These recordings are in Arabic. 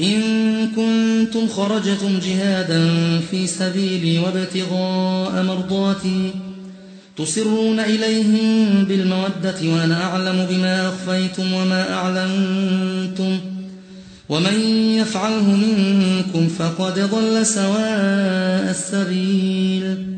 إن كنتم خرجتم جهادا في سبيلي وابتغاء مرضاتي تصرون إليهم بالمودة وأنا أعلم بما أخفيتم وما أعلنتم ومن يفعله منكم فقد ضل سواء السبيل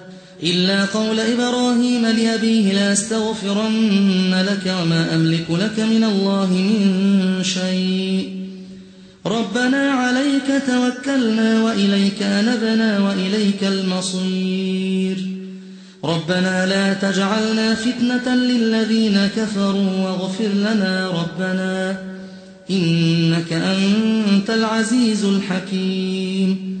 إلا قول إبراهيم لأبيه لا أستغفرن لك وما أملك لك من الله من شيء. ربنا عليك توكلنا وإليك أنبنا وإليك المصير. ربنا لا تجعلنا فتنة للذين كفروا واغفر لنا ربنا إنك أنت العزيز الحكيم.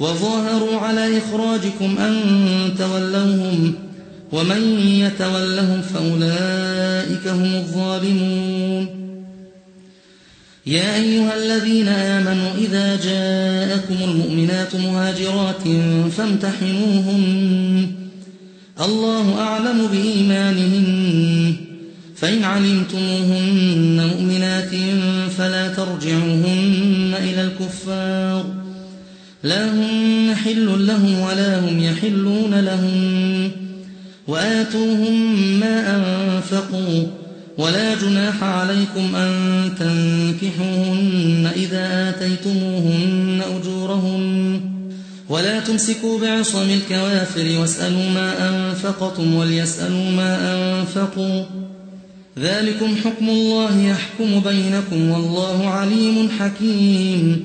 وظاهروا على إخراجكم أن تولوهم ومن يتولهم فأولئك هم الظالمون. يا أيها الذين آمنوا إذا جاءكم المؤمنات مهاجرات فامتحنوهن. الله أعلم بإيمانهن. فإن علمتموهن مؤمنات فلا ترجعوهن إلى الكفار. لا هن حل لهم ولا هم يحلون لهم. وآتوهم ما أنفقوا ولا جناح عليكم أن تنكحوهن إذا آتيتموهن أجورهن ولا تمسكوا بعصم الكوافر واسألوا ما أنفقتم وليسألوا ما أنفقوا. ذلكم حكم الله يحكم بينكم والله عليم حكيم.